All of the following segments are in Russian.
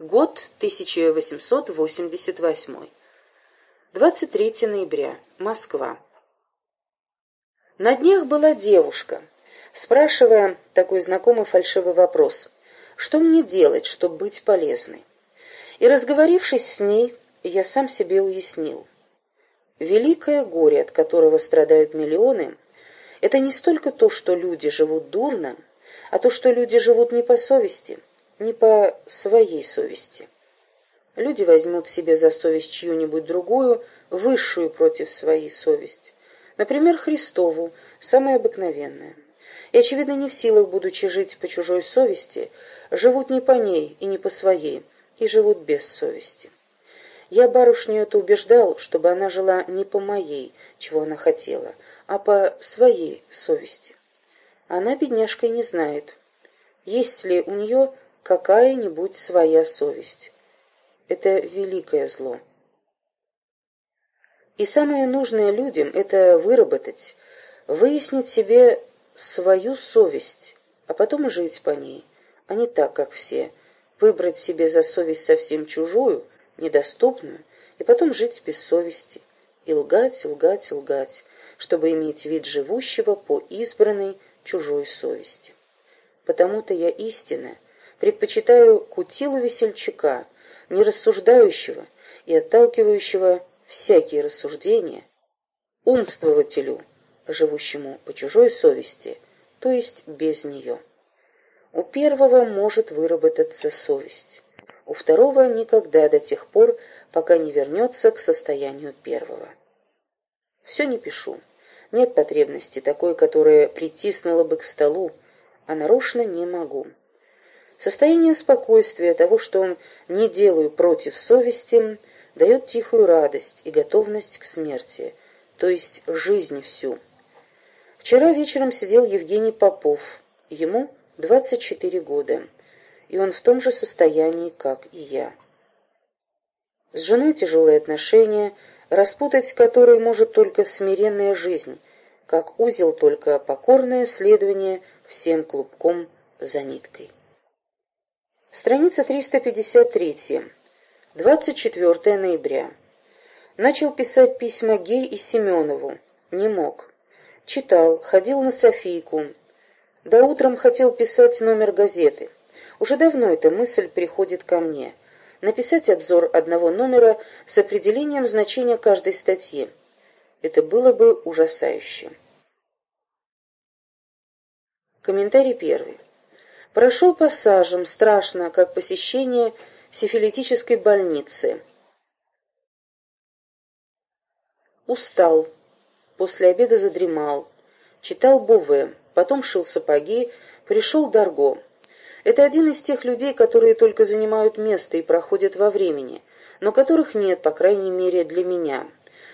Год 1888. 23 ноября. Москва. На днях была девушка, спрашивая такой знакомый фальшивый вопрос, что мне делать, чтобы быть полезной. И разговорившись с ней, я сам себе уяснил. Великое горе, от которого страдают миллионы, это не столько то, что люди живут дурно, а то, что люди живут не по совести – не по своей совести. Люди возьмут себе за совесть чью-нибудь другую, высшую против своей совести. Например, Христову, самое обыкновенное. И, очевидно, не в силах, будучи жить по чужой совести, живут не по ней и не по своей, и живут без совести. Я барышню это убеждал, чтобы она жила не по моей, чего она хотела, а по своей совести. Она, бедняжка, не знает, есть ли у нее какая-нибудь своя совесть. Это великое зло. И самое нужное людям – это выработать, выяснить себе свою совесть, а потом жить по ней, а не так, как все, выбрать себе за совесть совсем чужую, недоступную, и потом жить без совести, и лгать, лгать, лгать, чтобы иметь вид живущего по избранной чужой совести. Потому-то я истинная, предпочитаю кутилу весельчака, не рассуждающего и отталкивающего всякие рассуждения, умствователю, живущему по чужой совести, то есть без нее. У первого может выработаться совесть, у второго никогда до тех пор, пока не вернется к состоянию первого. Все не пишу. Нет потребности такой, которая притиснула бы к столу, а нарочно не могу. Состояние спокойствия того, что не делаю против совести, дает тихую радость и готовность к смерти, то есть жизнь всю. Вчера вечером сидел Евгений Попов, ему 24 года, и он в том же состоянии, как и я. С женой тяжелые отношения, распутать которые может только смиренная жизнь, как узел только покорное следование всем клубком за ниткой. Страница 353. 24 ноября. Начал писать письма Гей и Семенову. Не мог. Читал, ходил на Софийку. До утром хотел писать номер газеты. Уже давно эта мысль приходит ко мне. Написать обзор одного номера с определением значения каждой статьи. Это было бы ужасающе. Комментарий первый. Прошел пассажем, страшно, как посещение сифилитической больницы. Устал. После обеда задремал. Читал Бове, потом шил сапоги, пришел Дарго. Это один из тех людей, которые только занимают место и проходят во времени, но которых нет, по крайней мере, для меня.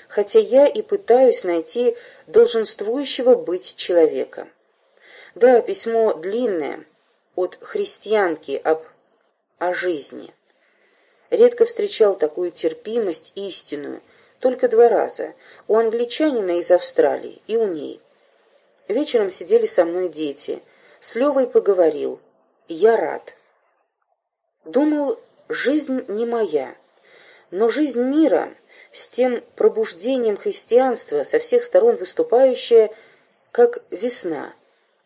Хотя я и пытаюсь найти долженствующего быть человека. Да, письмо длинное, от христианки об о жизни. Редко встречал такую терпимость истинную, только два раза, у англичанина из Австралии и у ней. Вечером сидели со мной дети. С Левой поговорил. Я рад. Думал, жизнь не моя, но жизнь мира с тем пробуждением христианства, со всех сторон выступающая, как весна,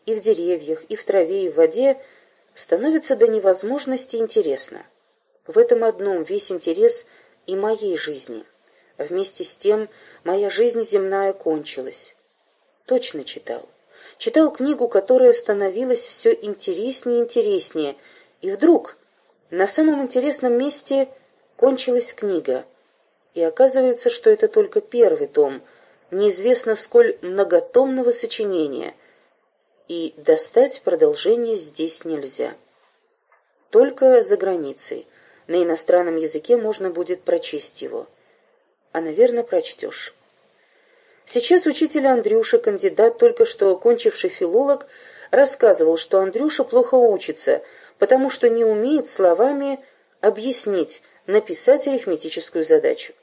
и в деревьях, и в траве, и в воде, становится до невозможности интересно. В этом одном весь интерес и моей жизни. Вместе с тем моя жизнь земная кончилась. Точно читал. Читал книгу, которая становилась все интереснее и интереснее, и вдруг на самом интересном месте кончилась книга. И оказывается, что это только первый том, неизвестно сколь многотомного сочинения — и достать продолжение здесь нельзя. Только за границей. На иностранном языке можно будет прочесть его. А, наверное, прочтешь. Сейчас учитель Андрюша, кандидат, только что кончивший филолог, рассказывал, что Андрюша плохо учится, потому что не умеет словами объяснить, написать арифметическую задачу.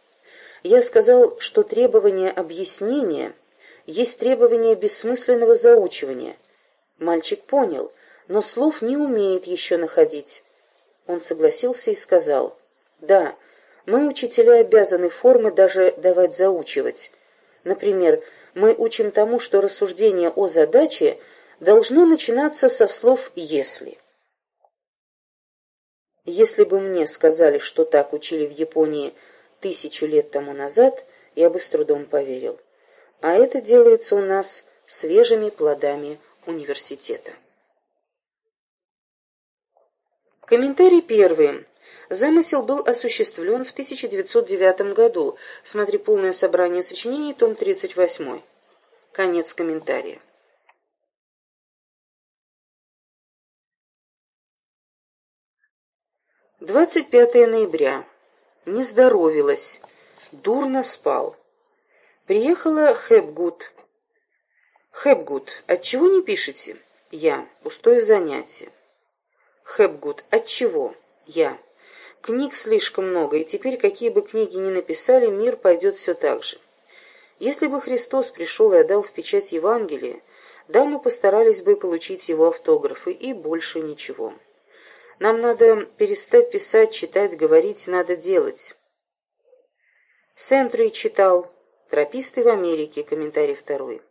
Я сказал, что требование объяснения есть требование бессмысленного заучивания – Мальчик понял, но слов не умеет еще находить. Он согласился и сказал, «Да, мы, учителя, обязаны формы даже давать заучивать. Например, мы учим тому, что рассуждение о задаче должно начинаться со слов «если». Если бы мне сказали, что так учили в Японии тысячу лет тому назад, я бы с трудом поверил. А это делается у нас свежими плодами университета. Комментарий первый. Замысел был осуществлен в 1909 году. Смотри полное собрание сочинений, том 38. Конец комментария. Двадцать пятое ноября. Не здоровилась. Дурно спал. Приехала Хэбгуд. Хэбгуд, отчего не пишете? Я. Пустое занятие. Хэбгуд, отчего? Я. Книг слишком много, и теперь, какие бы книги ни написали, мир пойдет все так же. Если бы Христос пришел и отдал в печать Евангелие, да, мы постарались бы получить его автографы, и больше ничего. Нам надо перестать писать, читать, говорить, надо делать. Сентри читал «Трописты в Америке», комментарий второй.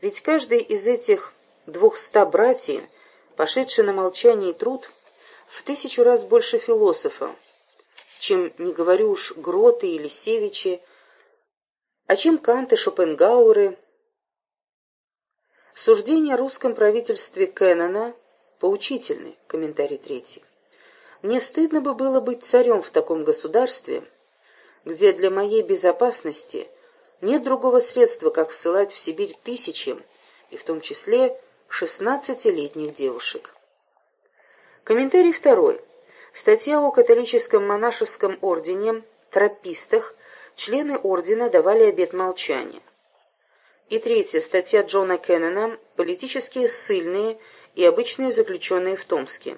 Ведь каждый из этих двухста братьев, пошедший на молчание и труд, в тысячу раз больше философа, чем, не говорю уж, Гроты или Севичи, а чем Канты, Шопенгауэры. Суждение о русском правительстве Кеннона поучительны, комментарий третий. Мне стыдно бы было быть царем в таком государстве, где для моей безопасности нет другого средства, как ссылать в Сибирь тысячи, и в том числе шестнадцатилетних девушек. Комментарий второй. Статья о католическом монашеском ордене, тропистах, члены ордена давали обет молчания. И третья статья Джона Кеннона «Политические ссыльные и обычные заключенные в Томске»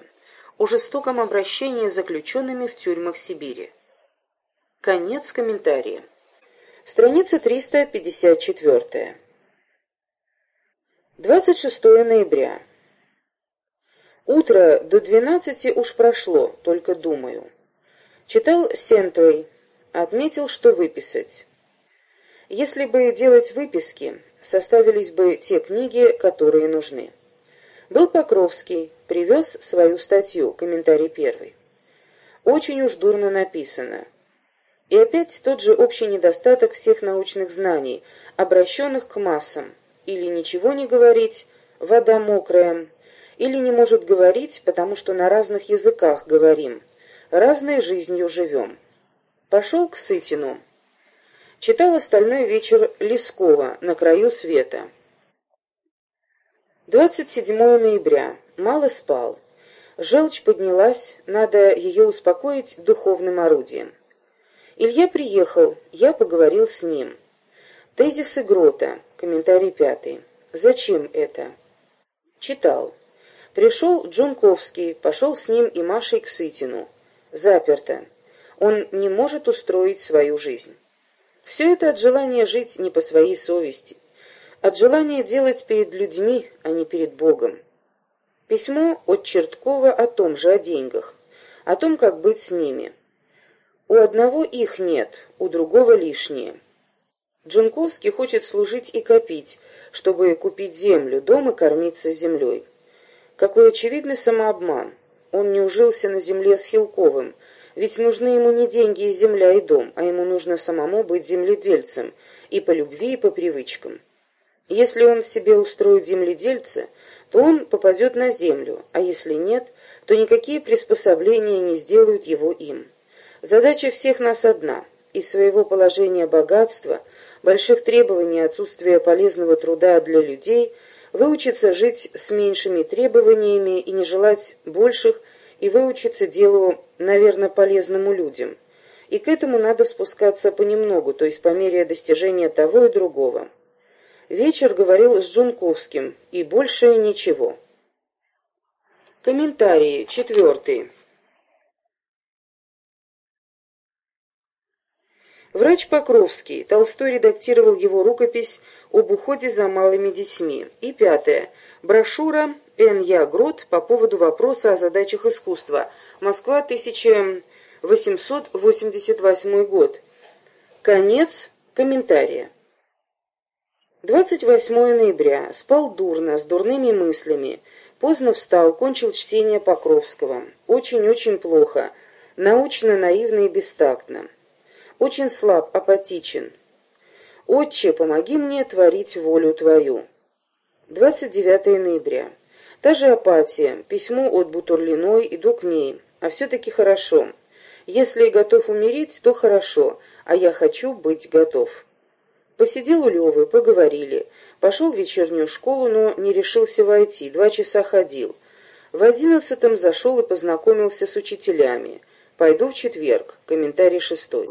о жестоком обращении с заключенными в тюрьмах Сибири. Конец комментария. Страница 354. 26 ноября. Утро до двенадцати уж прошло, только думаю. Читал Сентрой, отметил, что выписать. Если бы делать выписки, составились бы те книги, которые нужны. Был Покровский, привез свою статью, комментарий первый. Очень уж дурно написано. И опять тот же общий недостаток всех научных знаний, обращенных к массам. Или ничего не говорить, вода мокрая, или не может говорить, потому что на разных языках говорим, разной жизнью живем. Пошел к Сытину. Читал остальной вечер Лескова «На краю света». 27 ноября. Мало спал. Желчь поднялась, надо ее успокоить духовным орудием. Илья приехал, я поговорил с ним. Тезисы Грота, комментарий пятый. Зачем это? Читал. Пришел Джунковский, пошел с ним и Машей к Сытину. Заперто. Он не может устроить свою жизнь. Все это от желания жить не по своей совести, от желания делать перед людьми, а не перед Богом. Письмо от Черткова о том же, о деньгах, о том, как быть с ними. У одного их нет, у другого лишние. Джунковский хочет служить и копить, чтобы купить землю, дом и кормиться землей. Какой очевидный самообман. Он не ужился на земле с Хилковым, ведь нужны ему не деньги и земля, и дом, а ему нужно самому быть земледельцем, и по любви, и по привычкам. Если он в себе устроит земледельца, то он попадет на землю, а если нет, то никакие приспособления не сделают его им. Задача всех нас одна – из своего положения богатства, больших требований отсутствия полезного труда для людей – выучиться жить с меньшими требованиями и не желать больших, и выучиться делу, наверное, полезному людям. И к этому надо спускаться понемногу, то есть по мере достижения того и другого. Вечер говорил с Джунковским, и больше ничего. Комментарии. Четвертый. Врач Покровский. Толстой редактировал его рукопись об уходе за малыми детьми. И пятое. Брошюра Н. Я. Грот по поводу вопроса о задачах искусства. Москва, 1888 год. Конец комментария. 28 ноября. Спал дурно, с дурными мыслями. Поздно встал, кончил чтение Покровского. Очень-очень плохо. Научно, наивно и бестактно. Очень слаб, апатичен. «Отче, помоги мне творить волю Твою». 29 ноября. Та же апатия. Письмо от Бутурлиной, иду к ней. А все-таки хорошо. Если готов умереть, то хорошо, а я хочу быть готов. Посидел у Левы, поговорили. Пошел в вечернюю школу, но не решился войти. Два часа ходил. В одиннадцатом зашел и познакомился с учителями. Пойду в четверг. Комментарий шестой.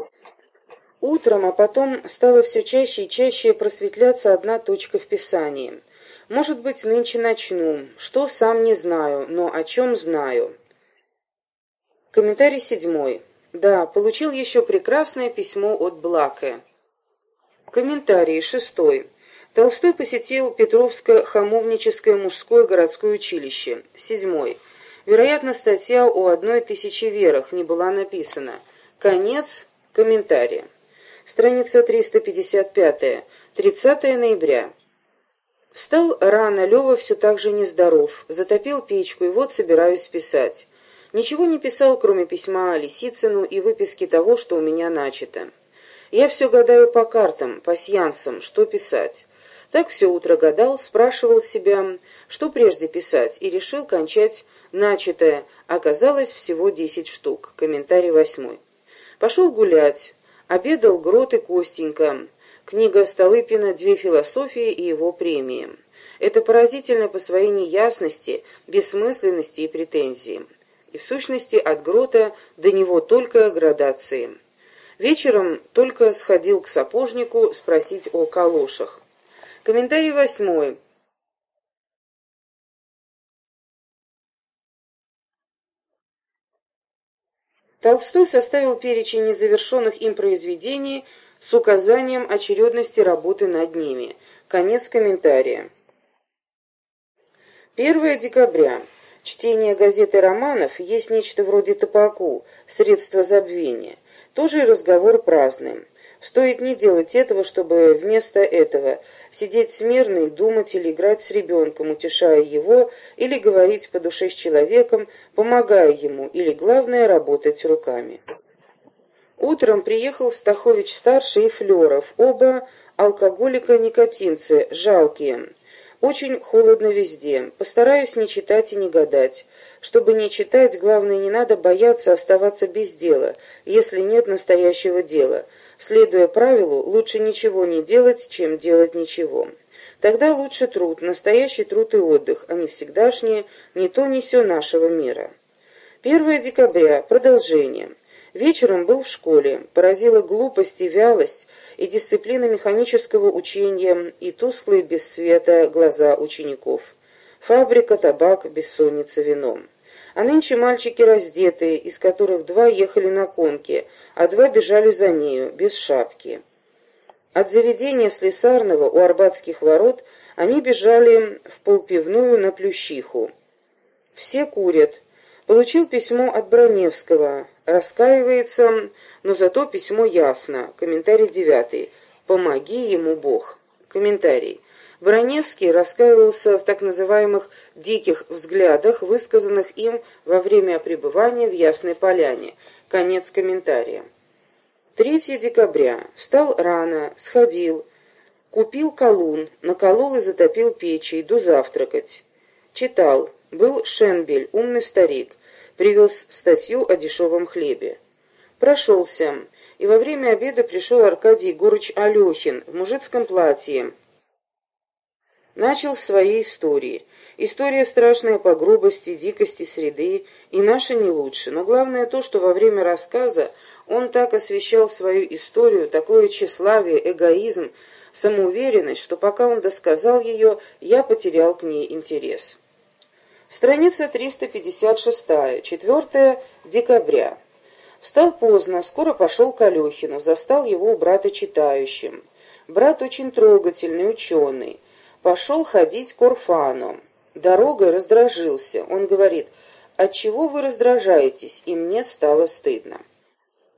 Утром, а потом стало все чаще и чаще просветляться одна точка в Писании. Может быть, нынче начну. Что, сам не знаю, но о чем знаю. Комментарий седьмой. Да, получил еще прекрасное письмо от Блаке. Комментарий шестой. Толстой посетил Петровское хамовническое мужское городское училище. Седьмой. Вероятно, статья о одной тысячи верах не была написана. Конец комментария. Страница 355. 30 ноября. Встал рано, Лева все так же нездоров. Затопил печку, и вот собираюсь писать. Ничего не писал, кроме письма Лисицыну и выписки того, что у меня начато. Я все гадаю по картам, по сеансам, что писать. Так все утро гадал, спрашивал себя, что прежде писать, и решил кончать начатое. Оказалось всего десять штук. Комментарий восьмой. Пошел гулять. Обедал Грот и Костенька. Книга Столыпина «Две философии» и его премии. Это поразительно по своей неясности, бессмысленности и претензии. И в сущности от Грота до него только градации. Вечером только сходил к сапожнику спросить о калошах. Комментарий восьмой. Толстой составил перечень незавершенных им произведений с указанием очередности работы над ними. Конец комментария. 1 декабря. Чтение газеты романов есть нечто вроде топаку, средство забвения. Тоже и разговор праздный. Стоит не делать этого, чтобы вместо этого сидеть смирно и думать или играть с ребенком, утешая его, или говорить по душе с человеком, помогая ему, или, главное, работать руками. Утром приехал Стахович-старший и Флеров, оба алкоголика-никотинцы, жалкие. Очень холодно везде. Постараюсь не читать и не гадать. Чтобы не читать, главное, не надо бояться оставаться без дела, если нет настоящего дела. Следуя правилу, лучше ничего не делать, чем делать ничего. Тогда лучше труд, настоящий труд и отдых, а не всегдашнее «не то, не сё нашего мира». 1 декабря. Продолжение. Вечером был в школе. Поразила глупость и вялость, и дисциплина механического учения, и тусклые без света глаза учеников. Фабрика, табак, бессонница, вином. А нынче мальчики раздетые, из которых два ехали на конке, а два бежали за нею, без шапки. От заведения слесарного у Арбатских ворот они бежали в полпивную на Плющиху. Все курят. Получил письмо от Броневского. Раскаивается, но зато письмо ясно. Комментарий девятый. «Помоги ему Бог». Комментарий. Броневский раскаивался в так называемых «диких взглядах», высказанных им во время пребывания в Ясной Поляне. Конец комментария. 3 декабря. Встал рано, сходил, купил колун, наколол и затопил печи, иду завтракать. Читал. Был Шенбель, умный старик привез статью о дешевом хлебе. Прошелся, и во время обеда пришел Аркадий Егорыч Алехин в мужицком платье. Начал свои истории. История страшная по грубости, дикости среды, и наша не лучше. Но главное то, что во время рассказа он так освещал свою историю, такое тщеславие, эгоизм, самоуверенность, что пока он досказал ее, я потерял к ней интерес. Страница 356, 4 декабря. Встал поздно, скоро пошел к Алехину, застал его у брата читающим. Брат очень трогательный, ученый. Пошел ходить к Орфану. Дорогой раздражился. Он говорит, «Отчего вы раздражаетесь?» И мне стало стыдно.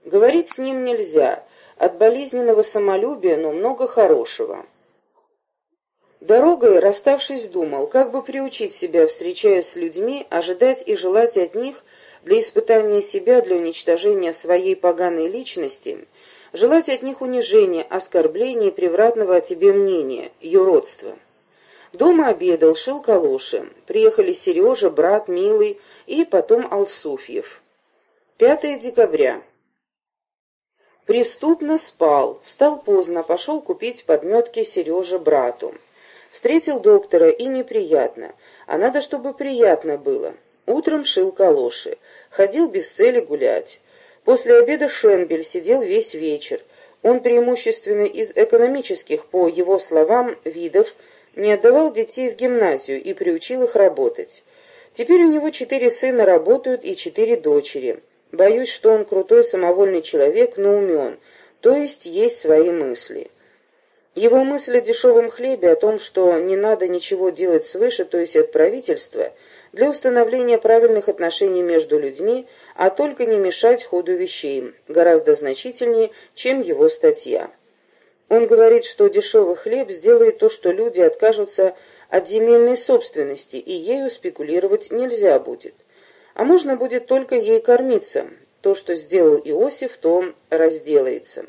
Говорить с ним нельзя. От болезненного самолюбия, но много хорошего. Дорогой, расставшись, думал, как бы приучить себя, встречаясь с людьми, ожидать и желать от них для испытания себя, для уничтожения своей поганой личности, желать от них унижения, оскорбления и превратного о тебе мнения, юродства. Дома обедал, шил калоши. Приехали Сережа, брат, Милый и потом Алсуфьев. 5 декабря. Преступно спал, встал поздно, пошел купить подметки Сереже брату. Встретил доктора, и неприятно. А надо, чтобы приятно было. Утром шил калоши. Ходил без цели гулять. После обеда Шенбель сидел весь вечер. Он преимущественно из экономических, по его словам, видов, не отдавал детей в гимназию и приучил их работать. Теперь у него четыре сына работают и четыре дочери. Боюсь, что он крутой самовольный человек, но умен, то есть есть свои мысли. Его мысль о дешевом хлебе, о том, что не надо ничего делать свыше, то есть от правительства, для установления правильных отношений между людьми, а только не мешать ходу вещей, гораздо значительнее, чем его статья. Он говорит, что дешевый хлеб сделает то, что люди откажутся от земельной собственности, и ею спекулировать нельзя будет. А можно будет только ей кормиться. То, что сделал Иосиф, то разделается.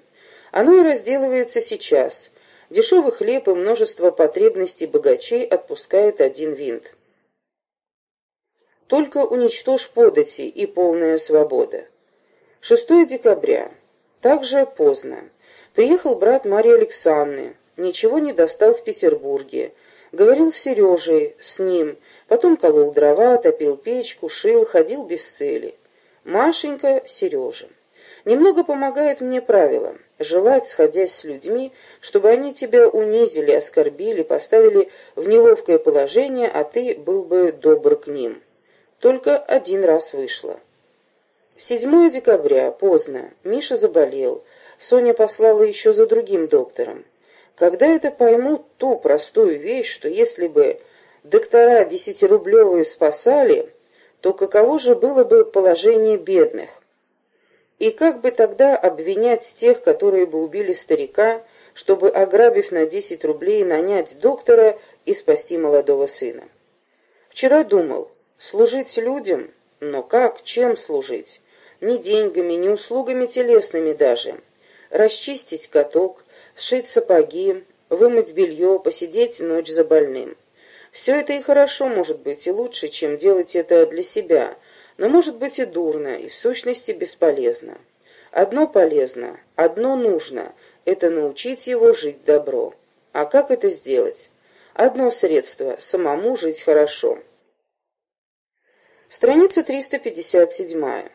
Оно и разделывается сейчас – Дешевый хлеб и множество потребностей богачей отпускает один винт. Только уничтожь подати и полная свобода. 6 декабря. Также поздно. Приехал брат Марии Александры. Ничего не достал в Петербурге. Говорил с Сережей, с ним. Потом колол дрова, топил печку, шил, ходил без цели. Машенька, Сережа. Немного помогает мне правило – желать, сходясь с людьми, чтобы они тебя унизили, оскорбили, поставили в неловкое положение, а ты был бы добр к ним. Только один раз вышло. 7 декабря, поздно, Миша заболел. Соня послала еще за другим доктором. Когда это поймут ту простую вещь, что если бы доктора десятирублевые спасали, то каково же было бы положение бедных? И как бы тогда обвинять тех, которые бы убили старика, чтобы, ограбив на 10 рублей, нанять доктора и спасти молодого сына? Вчера думал, служить людям, но как, чем служить? Ни деньгами, ни услугами телесными даже. Расчистить каток, сшить сапоги, вымыть белье, посидеть ночь за больным. Все это и хорошо может быть, и лучше, чем делать это для себя – но может быть и дурно, и в сущности бесполезно. Одно полезно, одно нужно – это научить его жить добро. А как это сделать? Одно средство – самому жить хорошо. Страница 357.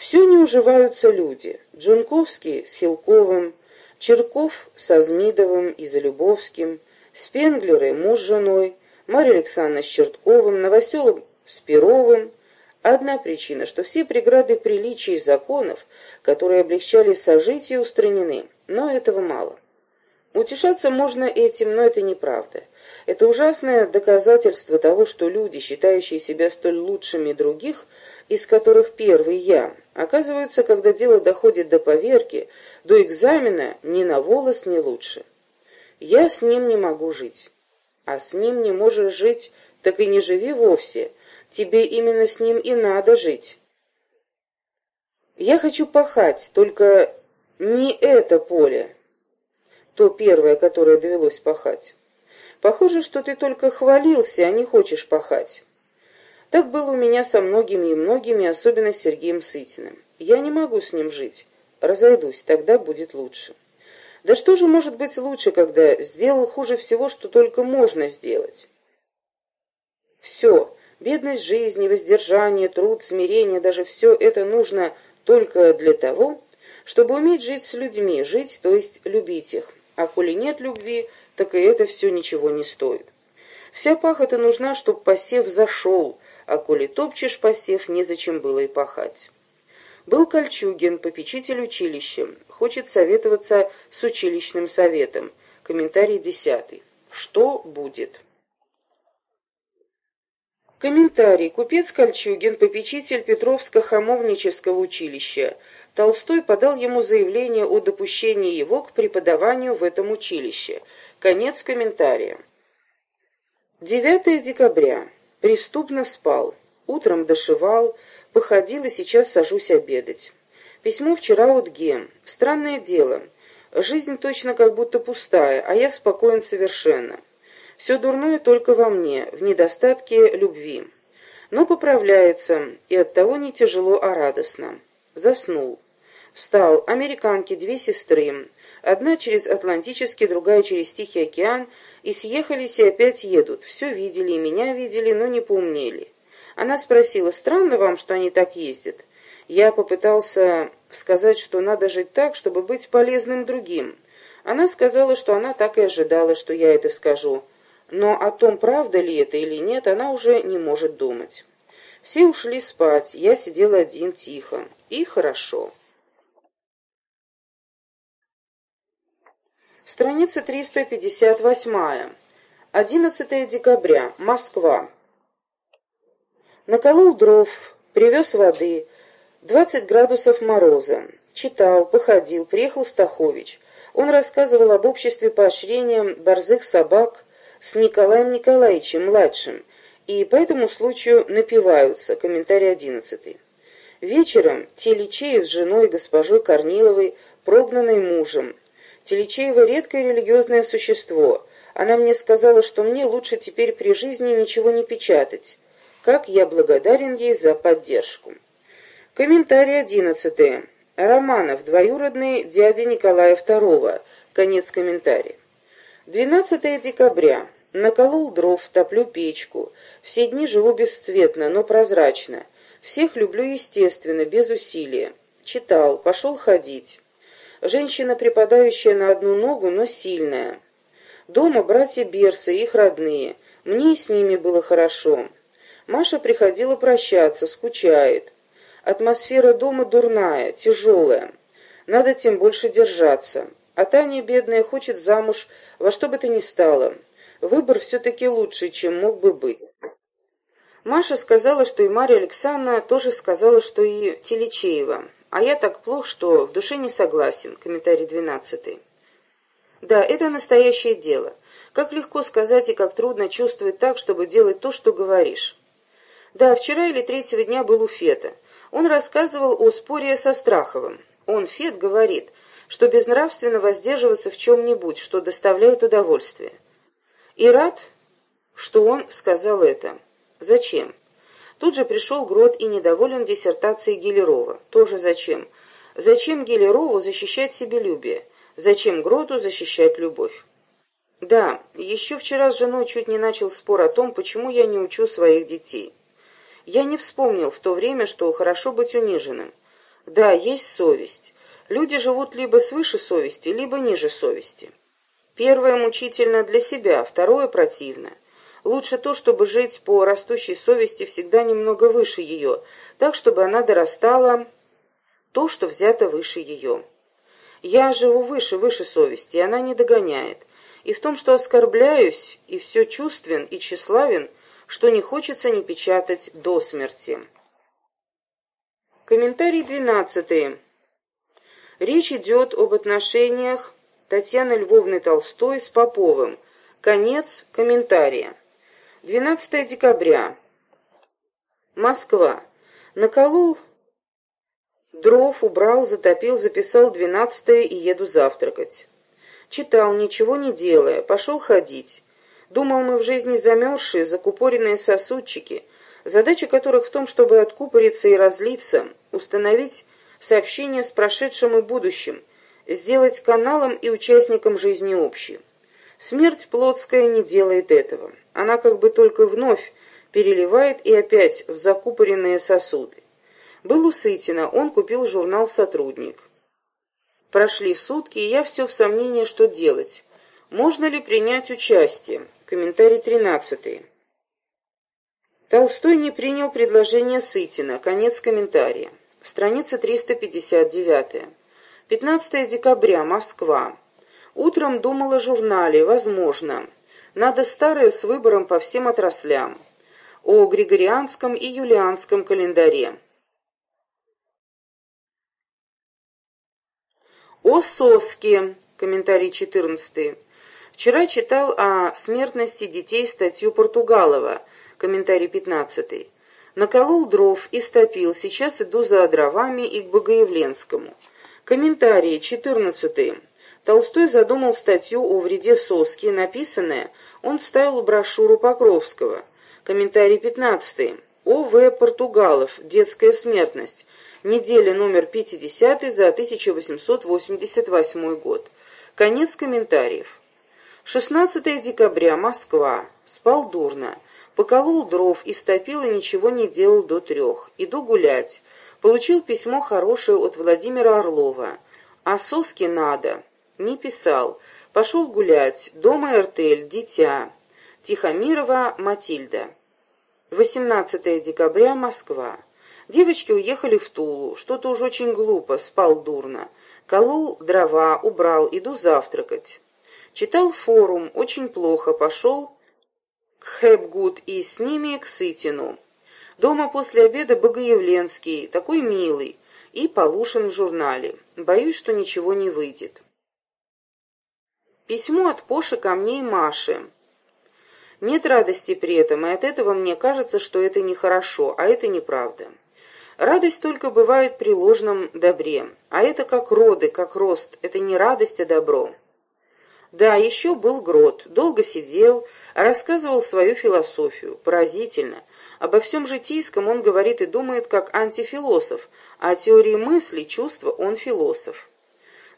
Все не уживаются люди. Джунковский с Хилковым, Черков со Змидовым и Залюбовским, Спенглеры муж с женой, Марья Александровна с Чертковым, Новоселов с Перовым – Одна причина, что все преграды приличий и законов, которые облегчали сожитие, устранены, но этого мало. Утешаться можно этим, но это неправда. Это ужасное доказательство того, что люди, считающие себя столь лучшими других, из которых первый я, оказывается, когда дело доходит до поверки, до экзамена, ни на волос не лучше. Я с ним не могу жить. А с ним не можешь жить, так и не живи вовсе – Тебе именно с ним и надо жить. Я хочу пахать, только не это поле, то первое, которое довелось пахать. Похоже, что ты только хвалился, а не хочешь пахать. Так было у меня со многими и многими, особенно с Сергеем Сытиным. Я не могу с ним жить. Разойдусь, тогда будет лучше. Да что же может быть лучше, когда сделал хуже всего, что только можно сделать? Все, Бедность жизни, воздержание, труд, смирение, даже все это нужно только для того, чтобы уметь жить с людьми, жить, то есть любить их. А коли нет любви, так и это все ничего не стоит. Вся пахота нужна, чтобы посев зашел, а коли топчешь посев, незачем было и пахать. Был Кольчугин, попечитель училища, хочет советоваться с училищным советом. Комментарий десятый. Что будет? Комментарий. Купец Кольчугин, попечитель Петровско-Хамовнического училища. Толстой подал ему заявление о допущении его к преподаванию в этом училище. Конец комментария. 9 декабря. Преступно спал. Утром дошивал, походил и сейчас сажусь обедать. Письмо вчера от Ге. Странное дело. Жизнь точно как будто пустая, а я спокоен совершенно. Все дурное только во мне, в недостатке любви. Но поправляется, и оттого не тяжело, а радостно. Заснул. Встал. Американки, две сестры. Одна через Атлантический, другая через Тихий океан. И съехались, и опять едут. Все видели, и меня видели, но не поумнели. Она спросила, странно вам, что они так ездят? Я попытался сказать, что надо жить так, чтобы быть полезным другим. Она сказала, что она так и ожидала, что я это скажу. Но о том, правда ли это или нет, она уже не может думать. Все ушли спать, я сидел один тихо. И хорошо. Страница 358. 11 декабря. Москва. Наколол дров, привез воды, 20 градусов мороза. Читал, походил, приехал Стахович. Он рассказывал об обществе поощрения борзых собак с Николаем Николаевичем, младшим, и по этому случаю напиваются. Комментарий одиннадцатый. Вечером Теличеев с женой госпожой Корниловой, прогнанной мужем. Теличеева редкое религиозное существо. Она мне сказала, что мне лучше теперь при жизни ничего не печатать. Как я благодарен ей за поддержку. Комментарий одиннадцатый. Романов, двоюродный дядя Николая II. Конец комментария. 12 декабря. Наколол дров, топлю печку. Все дни живу бесцветно, но прозрачно. Всех люблю естественно, без усилия. Читал, пошел ходить. Женщина, припадающая на одну ногу, но сильная. Дома братья Берсы, их родные. Мне и с ними было хорошо. Маша приходила прощаться, скучает. Атмосфера дома дурная, тяжелая. Надо тем больше держаться. А Таня, бедная, хочет замуж во что бы то ни стало. Выбор все-таки лучше, чем мог бы быть. Маша сказала, что и Марья Александровна тоже сказала, что и Телечеева. А я так плох, что в душе не согласен. Комментарий двенадцатый. Да, это настоящее дело. Как легко сказать и как трудно чувствовать так, чтобы делать то, что говоришь. Да, вчера или третьего дня был у Фета. Он рассказывал о споре со Страховым. Он, Фет, говорит, что безнравственно воздерживаться в чем-нибудь, что доставляет удовольствие. И рад, что он сказал это. Зачем? Тут же пришел Грот и недоволен диссертацией Гелерова. Тоже зачем? Зачем Гелерову защищать себелюбие? Зачем Гроту защищать любовь? Да, еще вчера с женой чуть не начал спор о том, почему я не учу своих детей. Я не вспомнил в то время, что хорошо быть униженным. Да, есть совесть. Люди живут либо свыше совести, либо ниже совести. Первое мучительно для себя, второе противно. Лучше то, чтобы жить по растущей совести всегда немного выше ее, так, чтобы она дорастала то, что взято выше ее. Я живу выше, выше совести, и она не догоняет. И в том, что оскорбляюсь, и все чувствен и тщеславен – что не хочется не печатать до смерти. Комментарий двенадцатый. Речь идет об отношениях Татьяны Львовны Толстой с Поповым. Конец комментария. 12 декабря. Москва. Наколол дров, убрал, затопил, записал 12 и еду завтракать. Читал, ничего не делая, пошел ходить. Думал, мы в жизни замерзшие, закупоренные сосудчики, задача которых в том, чтобы откупориться и разлиться, установить сообщение с прошедшим и будущим, сделать каналом и участником жизни общей. Смерть плотская не делает этого. Она как бы только вновь переливает и опять в закупоренные сосуды. Был у Сытина, он купил журнал «Сотрудник». Прошли сутки, и я все в сомнении, что делать. Можно ли принять участие? Комментарий 13. Толстой не принял предложение Сытина. Конец комментария. Страница 359. 15 декабря. Москва. Утром думала о журнале. Возможно. Надо старое с выбором по всем отраслям. О Григорианском и Юлианском календаре. О соске. Комментарий 14. Вчера читал о смертности детей статью Португалова. Комментарий 15. Наколол дров и стопил. Сейчас иду за дровами и к Богоявленскому. Комментарий 14. Толстой задумал статью о вреде соски, написанное, он вставил брошюру Покровского. Комментарий 15. О. В. Португалов. Детская смертность. Неделя номер 50 за 1888 год. Конец комментариев. 16 декабря. Москва. Спал дурно. Поколол дров, истопил и ничего не делал до трех. Иду гулять. Получил письмо хорошее от Владимира Орлова. А соски надо. Не писал. Пошел гулять. Дома артель, дитя. Тихомирова Матильда. 18 декабря. Москва. Девочки уехали в Тулу. Что-то уж очень глупо, спал дурно. Колол дрова, убрал, иду завтракать. Читал форум, очень плохо, пошел к Хэбгуд и с ними к Сытину. Дома после обеда Богоявленский, такой милый, и Полушин в журнале. Боюсь, что ничего не выйдет. Письмо от Поши ко мне и Маше. Нет радости при этом, и от этого мне кажется, что это нехорошо, а это неправда. Радость только бывает при ложном добре, а это как роды, как рост, это не радость, а добро. Да, еще был Грот, долго сидел, рассказывал свою философию, поразительно. Обо всем житейском он говорит и думает как антифилософ, а о теории мысли, чувства он философ.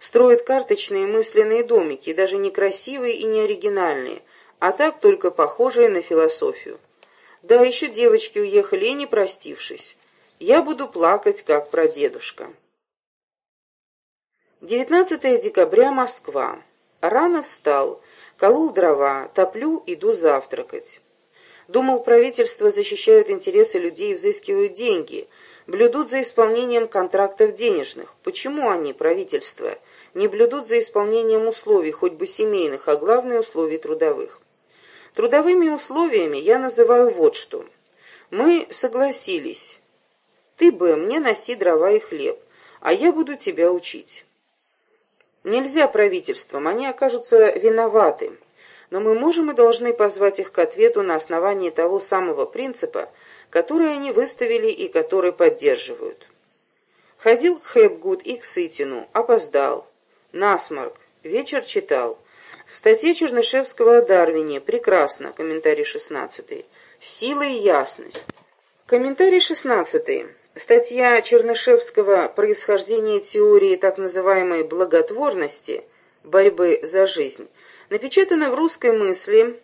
Строит карточные мысленные домики, даже не красивые и не оригинальные, а так только похожие на философию. Да, еще девочки уехали и не простившись. Я буду плакать, как прадедушка. 19 декабря, Москва. Рано встал, колол дрова, топлю, иду завтракать. Думал, правительство защищают интересы людей и взыскивают деньги, блюдут за исполнением контрактов денежных. Почему они, правительство, не блюдут за исполнением условий, хоть бы семейных, а главное условий трудовых? Трудовыми условиями я называю вот что. Мы согласились. Ты бы мне носи дрова и хлеб, а я буду тебя учить. Нельзя правительствам, они окажутся виноваты. Но мы можем и должны позвать их к ответу на основании того самого принципа, который они выставили и который поддерживают. Ходил к Хэбгуд и к Сытину, опоздал. Насморк. Вечер читал. В статье Чернышевского о Дарвине. Прекрасно. Комментарий 16. Сила и ясность. Комментарий 16. Статья Чернышевского «Происхождение теории так называемой благотворности, борьбы за жизнь» напечатана в «Русской мысли»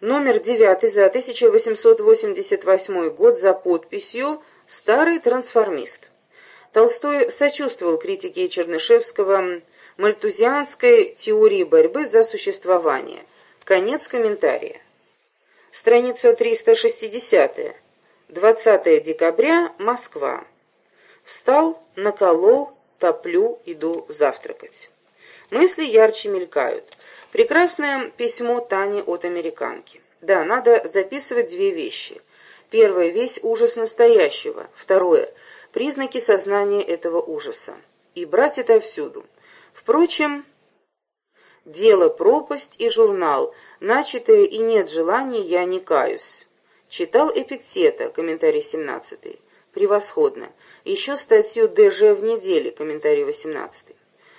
номер 9 за 1888 год за подписью «Старый трансформист». Толстой сочувствовал критике Чернышевского мальтузианской теории борьбы за существование. Конец комментария. Страница 360. 20 декабря, Москва. Встал, наколол, топлю, иду завтракать. Мысли ярче мелькают. Прекрасное письмо Тани от американки. Да, надо записывать две вещи. Первое – весь ужас настоящего. Второе – признаки сознания этого ужаса. И брать это всюду. Впрочем, дело пропасть и журнал. Начатое и нет желания, я не каюсь. Читал Эпиктета, комментарий 17. Превосходно. Еще статью ДЖ в неделе, комментарий 18.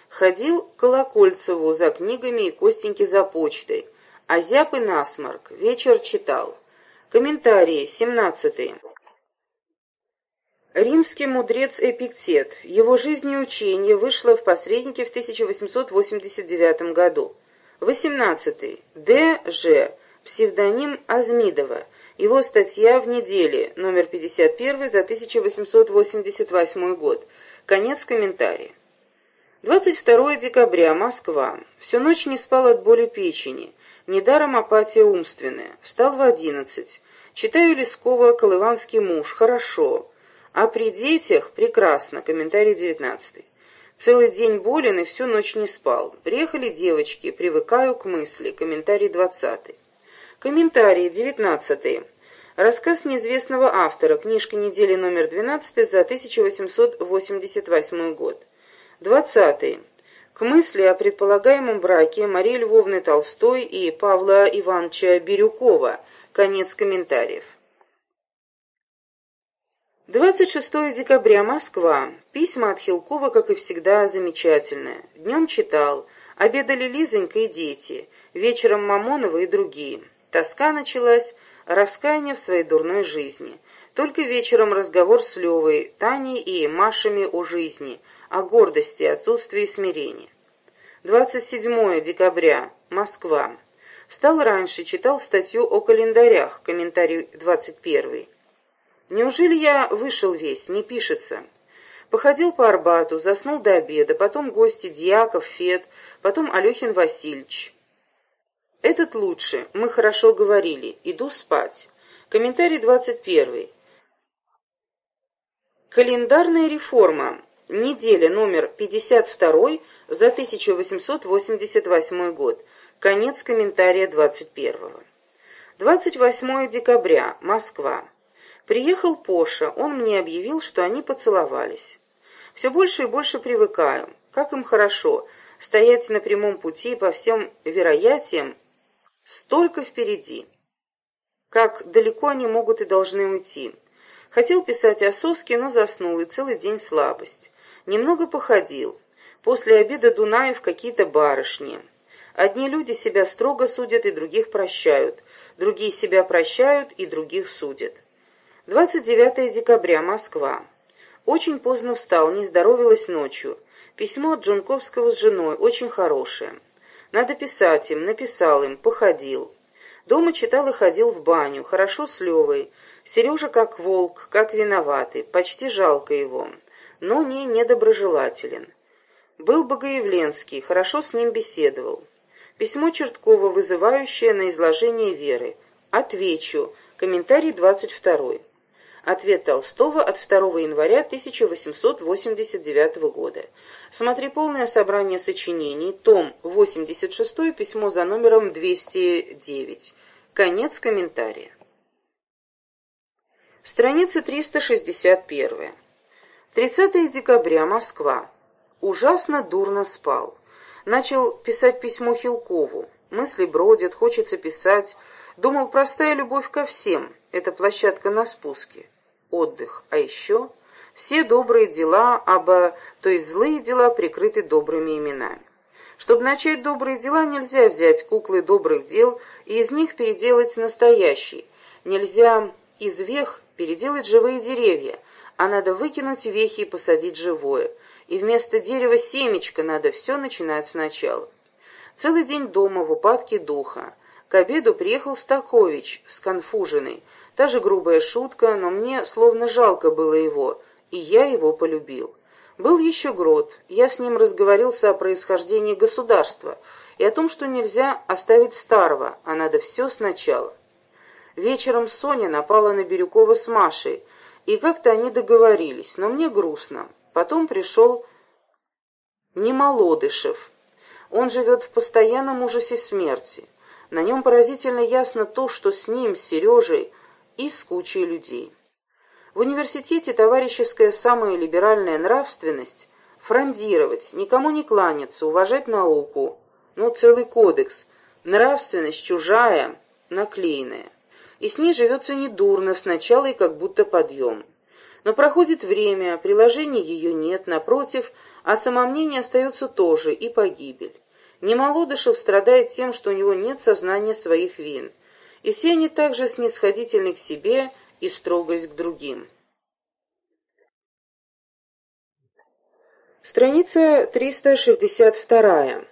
Ходил к Колокольцеву за книгами и Костеньке за почтой. А зяб и насморк. Вечер читал. Комментарии 17. Римский мудрец Эпиктет. Его жизнь и учение вышло в посреднике в 1889 году. 18. Д. Ж. Псевдоним Азмидова. Его статья в неделе, номер 51 за 1888 год. Конец комментария. 22 декабря, Москва. Всю ночь не спал от боли печени. Недаром апатия умственная. Встал в одиннадцать. Читаю Лескова «Колыванский муж». Хорошо. А при детях прекрасно, комментарий девятнадцатый. Целый день болен и всю ночь не спал. Приехали девочки, привыкаю к мысли, комментарий двадцатый. Комментарии девятнадцатый. Рассказ неизвестного автора, книжка недели номер 12 за 1888 год. Двадцатый. К мысли о предполагаемом браке Марии Львовны Толстой и Павла Ивановича Бирюкова. Конец комментариев. 26 декабря, Москва. Письма от Хилкова, как и всегда, замечательные. Днем читал. Обедали Лизонька и дети. Вечером Мамонова и другие. Тоска началась, раскаяние в своей дурной жизни. Только вечером разговор с Левой, Таней и Машами о жизни, о гордости, отсутствии смирения. 27 декабря. Москва. Встал раньше, читал статью о календарях, комментарий 21. Неужели я вышел весь, не пишется? Походил по Арбату, заснул до обеда, потом гости Дьяков, Фет, потом Алехин Васильевич. Этот лучше, мы хорошо говорили, иду спать. Комментарий 21. Календарная реформа. Неделя номер 52 за 1888 год. Конец комментария 21. 28 декабря. Москва. Приехал Поша, он мне объявил, что они поцеловались. Все больше и больше привыкаю. Как им хорошо стоять на прямом пути по всем вероятиям, столько впереди. Как далеко они могут и должны уйти. Хотел писать о Соске, но заснул, и целый день слабость. Немного походил. После обеда Дунаев какие-то барышни. Одни люди себя строго судят и других прощают. Другие себя прощают и других судят. 29 декабря, Москва. Очень поздно встал, не здоровилась ночью. Письмо от Джунковского с женой, очень хорошее. Надо писать им, написал им, походил. Дома читал и ходил в баню, хорошо с Левой. Сережа как волк, как виноватый, почти жалко его но не недоброжелателен. Был Богоявленский, хорошо с ним беседовал. Письмо Черткова, вызывающее на изложение веры. Отвечу. Комментарий 22. Ответ Толстого от 2 января 1889 года. Смотри полное собрание сочинений, том 86, письмо за номером 209. Конец комментария. Страница 361. 30 декабря, Москва. Ужасно дурно спал. Начал писать письмо Хилкову. Мысли бродят, хочется писать. Думал, простая любовь ко всем. Это площадка на спуске. Отдых. А еще все добрые дела, оба, то есть злые дела, прикрыты добрыми именами. Чтобы начать добрые дела, нельзя взять куклы добрых дел и из них переделать настоящие. Нельзя из вех переделать живые деревья, а надо выкинуть вехи и посадить живое. И вместо дерева семечко надо все начинать сначала. Целый день дома в упадке духа. К обеду приехал Стакович, сконфуженный. Та же грубая шутка, но мне словно жалко было его, и я его полюбил. Был еще Грот. Я с ним разговорился о происхождении государства и о том, что нельзя оставить старого, а надо все сначала. Вечером Соня напала на Бирюкова с Машей, и как-то они договорились, но мне грустно. Потом пришел Немолодышев. Он живет в постоянном ужасе смерти. На нем поразительно ясно то, что с ним, с Сережей и с кучей людей. В университете товарищеская самая либеральная нравственность – фрондировать, никому не кланяться, уважать науку. Ну, целый кодекс. Нравственность чужая, наклеенная и с ней живется недурно, сначала и как будто подъем. Но проходит время, приложений ее нет, напротив, а самомнение остается тоже, и погибель. Немолодышев страдает тем, что у него нет сознания своих вин, и все они также снисходительны к себе и строгость к другим. Страница 362.